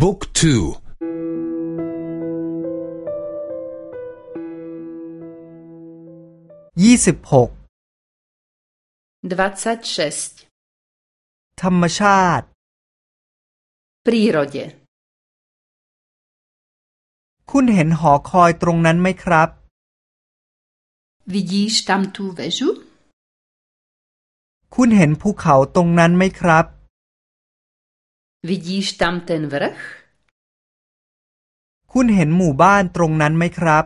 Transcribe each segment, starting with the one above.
บุ๊กทูยี่สิบหกธรรมชาติ Prírodě คุณเห็นหอคอยตรงนั้นไหมครับ Vidíš tam tu vežu? คุณเห็นภูเขาตรงนั้นไหมครับ Vidíš tam ten vrch? คุณเห็นหมู่บ้านตรงนั้นไหมครับ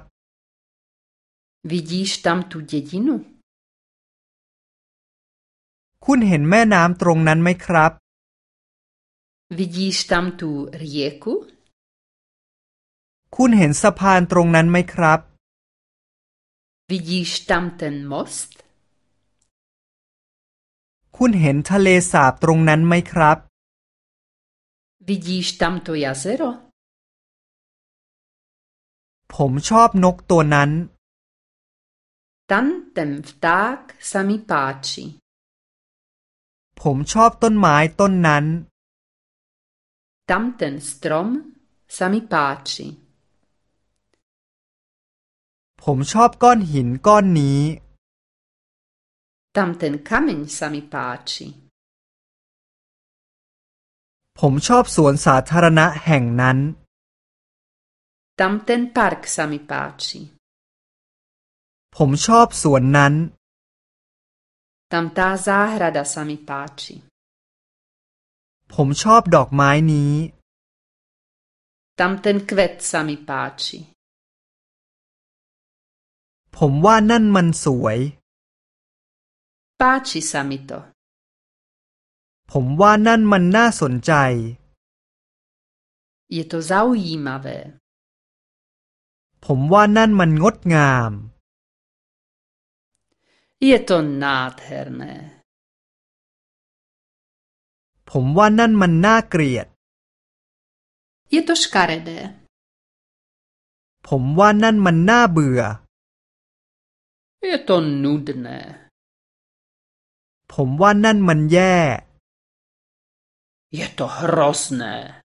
Vidíš tam tu dědinu? คุณเห็นแม่น้ำตรงนั้นไหมครับ Vidíš tam tu rieku? คุณเห็นสะพานตรงนั้นไหมครับ Vidíš tam ten most? คุณเห็นทะเลสาบตรงนั้นไหมครับ Vidíš tam to jazero? ผมชอบนกตัวนั้น Tam ten vták sa mi páči. ผมชอบต้นไม้ต้นนั้น Tam ten strom sa mi páči. ผมชอบก้อนหินก้อนนี้ Tam ten kameň sa mi páči. ผมชอบสวนสาธารณะแห่งนั้น Tam ten park sa mi páči. ผมชอบสวนนั้น Tam tá záhrada sa mi páči. ผมชอบดอกไม้นี้ Tam ten kvet sa mi páči. ผมว่านั่นมันสวย Páči sa mi to. ผมว่านั่นมันน่าสนใจ Je to zaujímavé. ผมว่านั่นมันงดงาม Je to nádherné. ผมว่านั่นมันน่าเกลียด Je to škaredé. ผมว่านั่นมันน่าเบื่อ Je to nudné. ผมว่านั่นมันแย่ Je to hrozné.